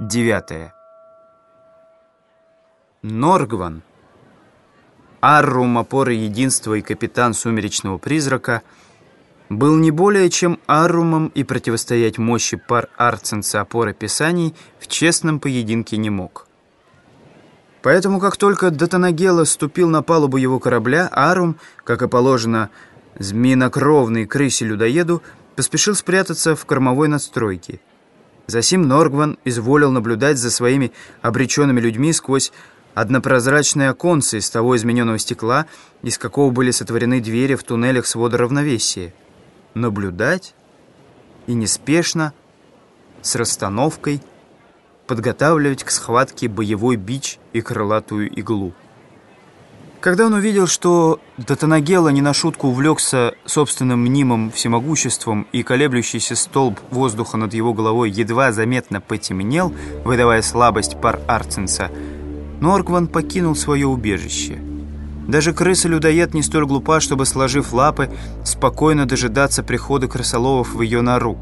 Девятое. Норгван, Аррум опоры единства и капитан сумеречного призрака, был не более чем Аррумом и противостоять мощи пар Арценса опоры писаний в честном поединке не мог. Поэтому, как только Датанагела ступил на палубу его корабля, Арум, как и положено змеинокровный крысе-людоеду, поспешил спрятаться в кормовой надстройке. Засим Норгван изволил наблюдать за своими обреченными людьми сквозь однопрозрачные оконцы из того измененного стекла, из какого были сотворены двери в туннелях свода равновесия. Наблюдать и неспешно, с расстановкой – подготавливать к схватке боевой бич и крылатую иглу. Когда он увидел, что Датанагела не на шутку увлекся собственным мнимым всемогуществом и колеблющийся столб воздуха над его головой едва заметно потемнел, выдавая слабость пар Арценса, Норкван покинул свое убежище. Даже крыса-людоед не столь глупа, чтобы, сложив лапы, спокойно дожидаться прихода крысоловов в ее нору.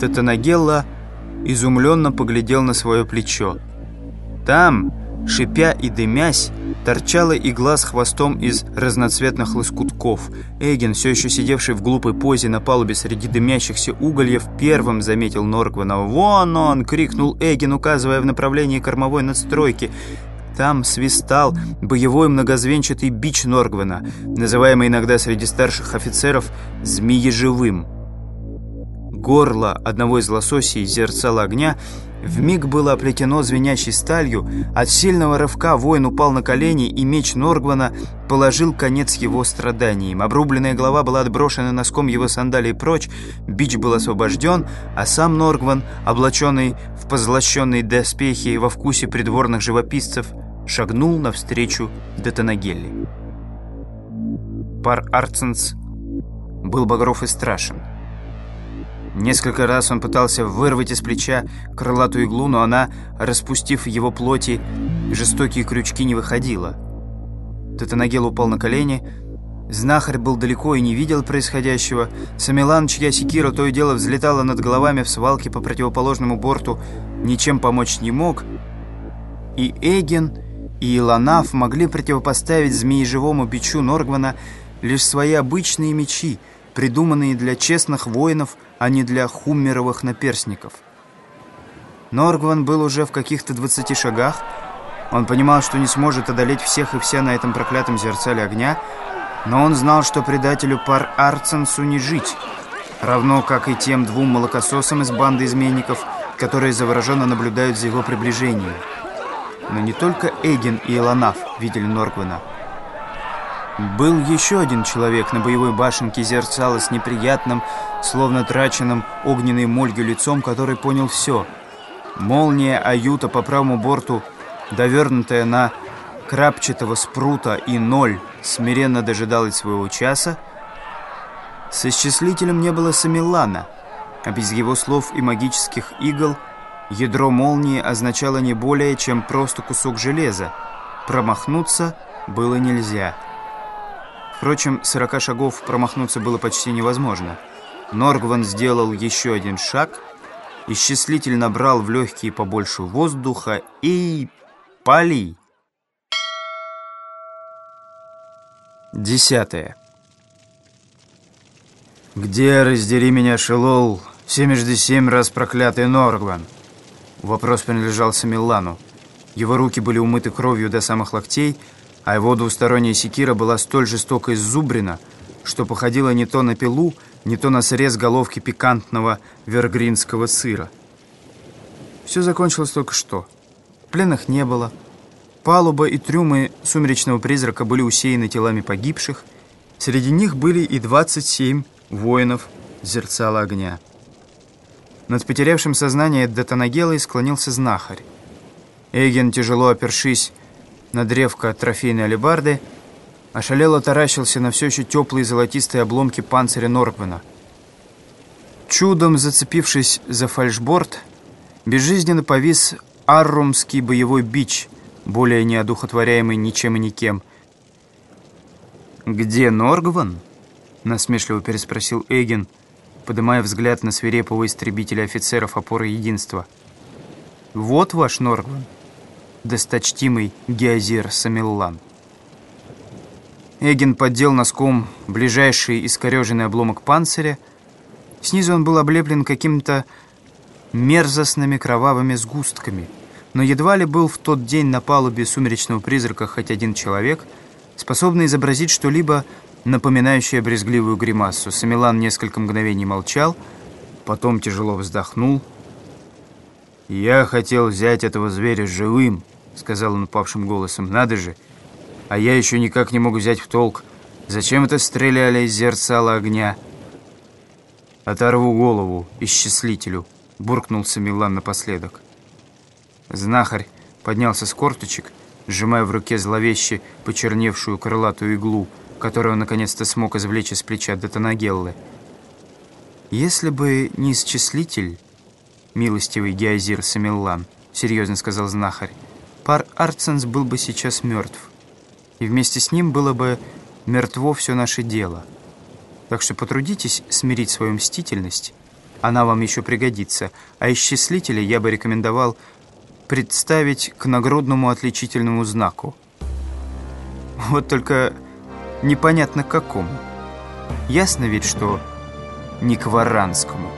Датанагелла изумленно поглядел на свое плечо. Там, шипя и дымясь, торчала игла с хвостом из разноцветных лоскутков. Эгин, все еще сидевший в глупой позе на палубе среди дымящихся угольев, первым заметил Норквана. «Вон он!» — крикнул Эгин, указывая в направлении кормовой надстройки. Там свистал боевой многозвенчатый бич Норгвана, называемый иногда среди старших офицеров «змееживым». Горло одного из лососей зерцало огня вмиг было оплетено звенящей сталью. От сильного рывка воин упал на колени, и меч Норгвана положил конец его страданиям. Обрубленная голова была отброшена носком его сандалий прочь, бич был освобожден, а сам Норгван, облаченный в позлощенные доспехи во вкусе придворных живописцев, шагнул навстречу Детанагелли. Пар Арценс был багров и страшен. Несколько раз он пытался вырвать из плеча крылатую иглу, но она, распустив его плоти, жестокие крючки не выходила. Татанагел упал на колени. Знахарь был далеко и не видел происходящего. Самилан, чья секира то и дело взлетала над головами в свалке по противоположному борту, ничем помочь не мог. И Эгин, и Илонаф могли противопоставить змееживому бичу Норгвана лишь свои обычные мечи, придуманные для честных воинов – а не для хуммеровых наперсников. Норгван был уже в каких-то 20 шагах. Он понимал, что не сможет одолеть всех и вся на этом проклятом зерцале огня, но он знал, что предателю пар Арценсу не жить, равно как и тем двум молокососам из банды изменников, которые завороженно наблюдают за его приближением. Но не только Эгин и Эланаф видели Норгвана. Был еще один человек на боевой башенке зерцала с неприятным, словно траченным огненной мольгой лицом, который понял все. Молния Аюта по правому борту, довернутая на крапчатого спрута и ноль, смиренно дожидалась своего часа. Со счислителем не было Самилана, а без его слов и магических игл ядро молнии означало не более, чем просто кусок железа. Промахнуться было нельзя. Впрочем, сорока шагов промахнуться было почти невозможно. Норгван сделал еще один шаг, и счислитель набрал в легкие побольше воздуха и... пали. Десятое. «Где, раздери меня, Шелол, семежды семь раз проклятый Норгван?» Вопрос принадлежал Самиллану. Его руки были умыты кровью до самых локтей, а его двусторонняя секира была столь жестоко иззубрена, что походила не то на пилу, не то на срез головки пикантного вергринского сыра. Все закончилось только что. Пленных не было. Палуба и трюмы сумеречного призрака были усеяны телами погибших. Среди них были и 27 воинов зерцала огня. Над потерявшим сознание Датанагелой склонился знахарь. Эген, тяжело опершись на древко трофейной алебарды, ошалело таращился на все еще теплые золотистые обломки панциря Норквена. Чудом зацепившись за фальшборд, безжизненно повис аррумский боевой бич, более неодухотворяемый ничем и никем. «Где Норгван?» — насмешливо переспросил Эгин, поднимая взгляд на свирепого истребителя офицеров опоры единства. Вот ваш Норгван, досточтимый Геозир Самиллан. Эгин поддел носком ближайший искореженный обломок панциря. Снизу он был облеплен каким-то мерзостными кровавыми сгустками. Но едва ли был в тот день на палубе сумеречного призрака хоть один человек, способный изобразить что-либо напоминающее брезгливую гримасу. Самилан несколько мгновений молчал, потом тяжело вздохнул. «Я хотел взять этого зверя живым», — сказал он упавшим голосом. «Надо же! А я еще никак не могу взять в толк. Зачем это стреляли из зерцала огня?» «Оторву голову исчислителю», — буркнул Самилан напоследок. Знахарь поднялся с корточек, сжимая в руке зловеще почерневшую крылатую иглу — которую он наконец-то смог извлечь из плеча Детонагеллы. «Если бы не исчислитель, милостивый Геозир Самиллан, — серьезно сказал знахарь, — пар Арценс был бы сейчас мертв, и вместе с ним было бы мертво все наше дело. Так что потрудитесь смирить свою мстительность, она вам еще пригодится, а исчислителя я бы рекомендовал представить к нагрудному отличительному знаку. Вот только непонятно какому. Ясно ведь, что не к варанскому.